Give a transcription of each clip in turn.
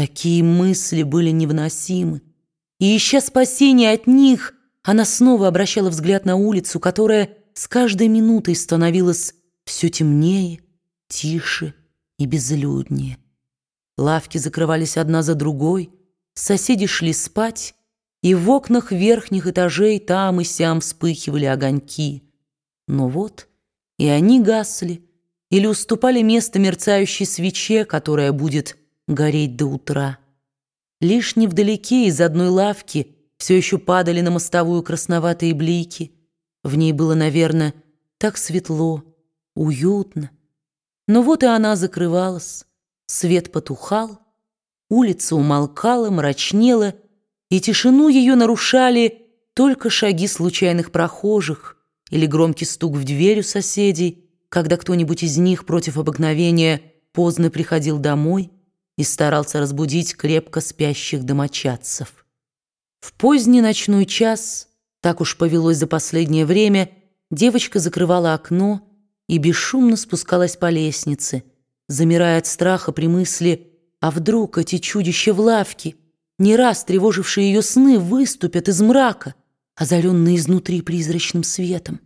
Такие мысли были невыносимы. И, ища спасения от них, она снова обращала взгляд на улицу, которая с каждой минутой становилась все темнее, тише и безлюднее. Лавки закрывались одна за другой, соседи шли спать, и в окнах верхних этажей там и сям вспыхивали огоньки. Но вот и они гасли или уступали место мерцающей свече, которая будет гореть до утра. Лишь невдалеке из одной лавки все еще падали на мостовую красноватые блики. В ней было, наверное, так светло, уютно. Но вот и она закрывалась, свет потухал, улица умолкала, мрачнела, и тишину ее нарушали только шаги случайных прохожих или громкий стук в дверь у соседей, когда кто-нибудь из них против обыкновения поздно приходил домой и старался разбудить крепко спящих домочадцев. В поздний ночной час, так уж повелось за последнее время, девочка закрывала окно и бесшумно спускалась по лестнице, замирая от страха при мысли, а вдруг эти чудища в лавке, не раз тревожившие ее сны, выступят из мрака, озаренные изнутри призрачным светом.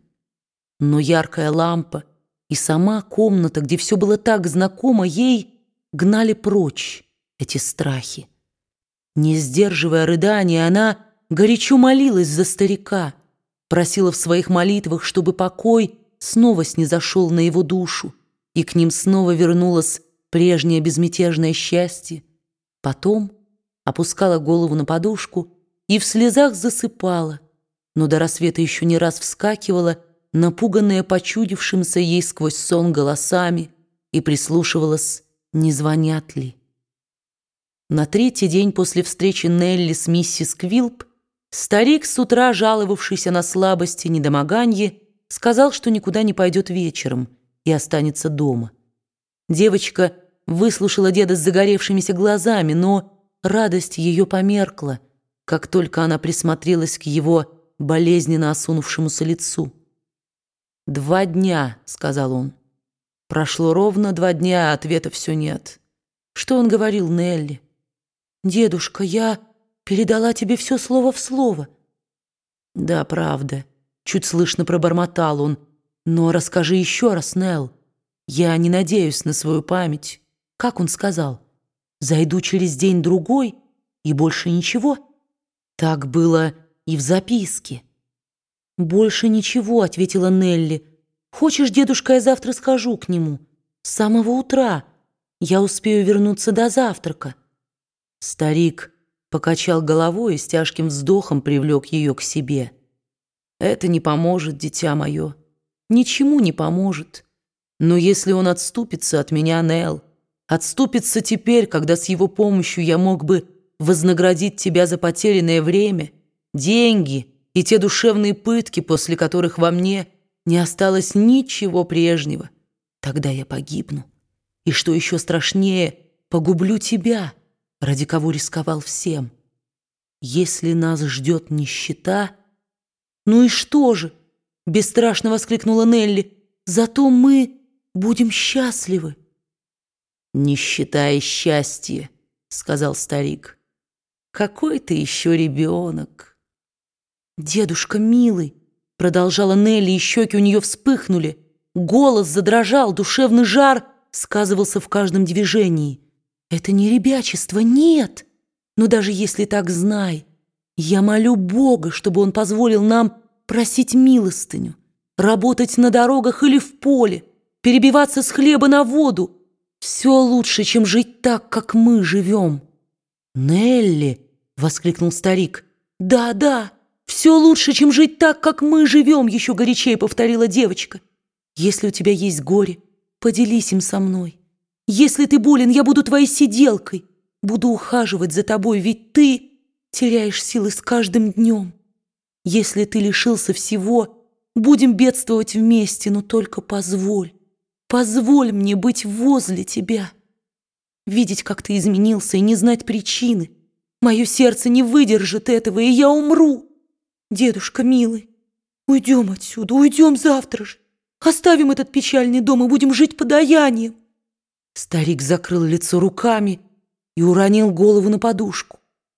Но яркая лампа и сама комната, где все было так знакомо ей, гнали прочь эти страхи. Не сдерживая рыдания, она горячо молилась за старика, просила в своих молитвах, чтобы покой снова снизошел на его душу, и к ним снова вернулось прежнее безмятежное счастье. Потом опускала голову на подушку и в слезах засыпала, но до рассвета еще не раз вскакивала, напуганная почудившимся ей сквозь сон голосами, и прислушивалась не звонят ли. На третий день после встречи Нелли с миссис Квилп старик, с утра жаловавшийся на слабости недомоганье, сказал, что никуда не пойдет вечером и останется дома. Девочка выслушала деда с загоревшимися глазами, но радость ее померкла, как только она присмотрелась к его болезненно осунувшемуся лицу. «Два дня», — сказал он. Прошло ровно два дня, а ответа все нет. Что он говорил Нелли? «Дедушка, я передала тебе все слово в слово». «Да, правда», — чуть слышно пробормотал он. «Но расскажи еще раз, Нелл. Я не надеюсь на свою память». Как он сказал? «Зайду через день-другой и больше ничего?» Так было и в записке. «Больше ничего», — ответила Нелли, — Хочешь, дедушка, я завтра схожу к нему? С самого утра. Я успею вернуться до завтрака». Старик покачал головой и с тяжким вздохом привлек ее к себе. «Это не поможет, дитя мое. Ничему не поможет. Но если он отступится от меня, Нел, отступится теперь, когда с его помощью я мог бы вознаградить тебя за потерянное время, деньги и те душевные пытки, после которых во мне – не осталось ничего прежнего. Тогда я погибну. И что еще страшнее, погублю тебя, ради кого рисковал всем. Если нас ждет нищета... Ну и что же? Бесстрашно воскликнула Нелли. Зато мы будем счастливы. Нищета и счастье, сказал старик. Какой ты еще ребенок. Дедушка милый, Продолжала Нелли, и щеки у нее вспыхнули. Голос задрожал, душевный жар сказывался в каждом движении. «Это не ребячество, нет! Но даже если так, знай, я молю Бога, чтобы Он позволил нам просить милостыню, работать на дорогах или в поле, перебиваться с хлеба на воду. Все лучше, чем жить так, как мы живем». «Нелли!» — воскликнул старик. «Да, да!» «Все лучше, чем жить так, как мы живем», — еще горячее повторила девочка. «Если у тебя есть горе, поделись им со мной. Если ты болен, я буду твоей сиделкой, буду ухаживать за тобой, ведь ты теряешь силы с каждым днем. Если ты лишился всего, будем бедствовать вместе, но только позволь, позволь мне быть возле тебя. Видеть, как ты изменился, и не знать причины. Мое сердце не выдержит этого, и я умру». Дедушка милый, уйдем отсюда, уйдем завтра же. Оставим этот печальный дом и будем жить подаянием. Старик закрыл лицо руками и уронил голову на подушку.